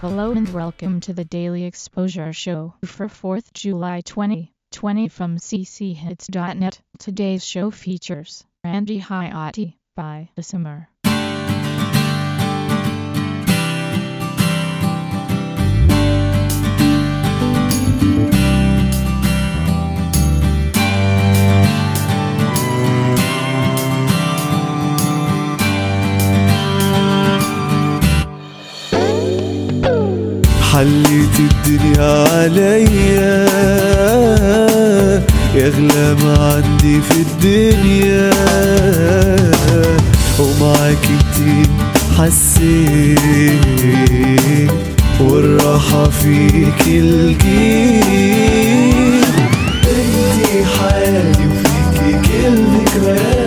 Hello and welcome to the Daily Exposure Show for 4th July 2020 from cchits.net. Today's show features Randy Hayati by The Summer. حليت الدنيا عليا يغلى ما عندي في الدنيا. ومعك انتي حسيت والراحة فيك الجيل. انتي حياتي وفيكي كل ذكرياتي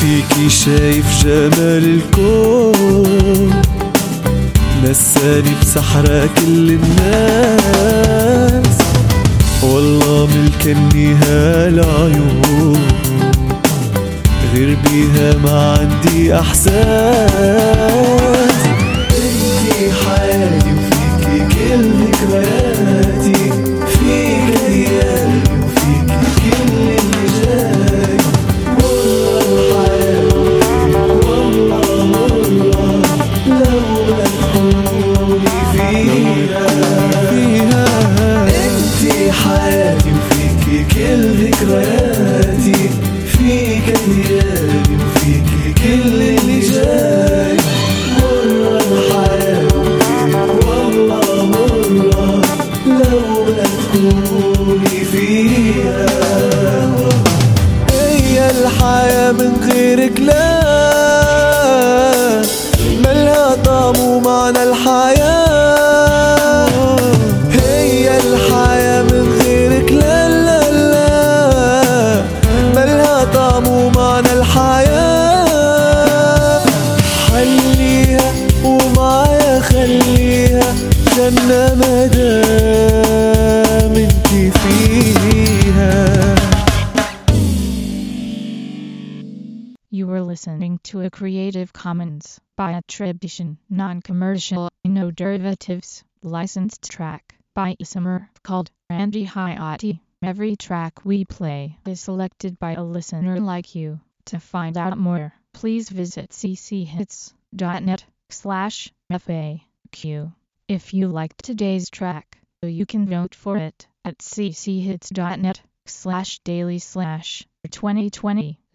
فيكي شايف جمال الكون نساني بسحرة كل الناس. والله ملكني هالعيون غير بيها ما عندي أحساس. أنتي حياتي وفيكي كل ذكرياتي من غيرك لا listening to a Creative Commons by attribution, non-commercial, no derivatives, licensed track by Summer called Randy Hayati. Every track we play is selected by a listener like you. To find out more, please visit cchits.net slash FAQ. If you liked today's track, you can vote for it at cchits.net slash daily slash 2020